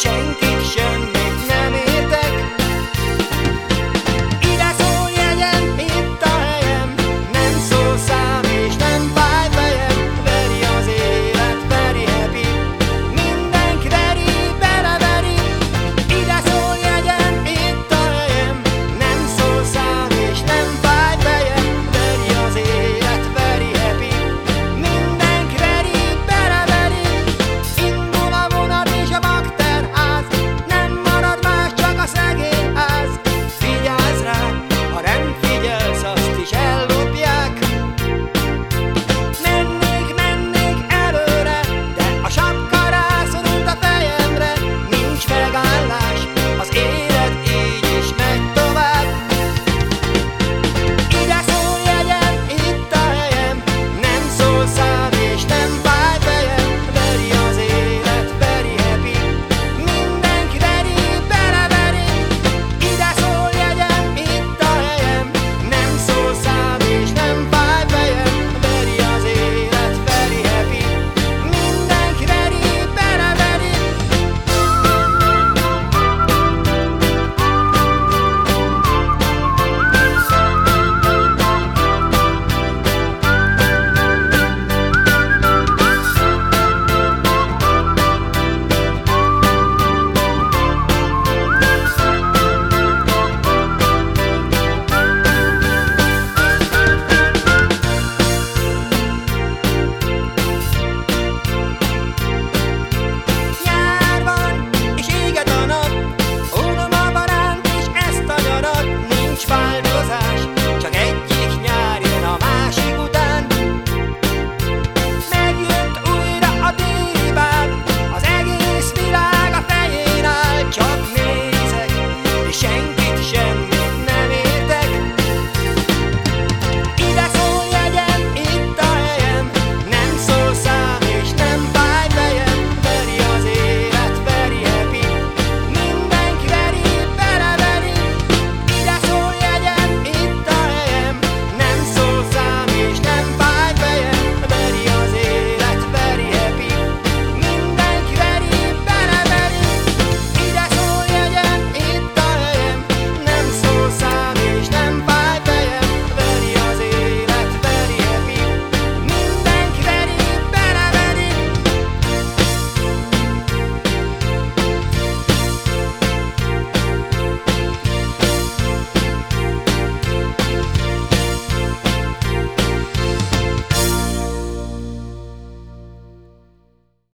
sufficienti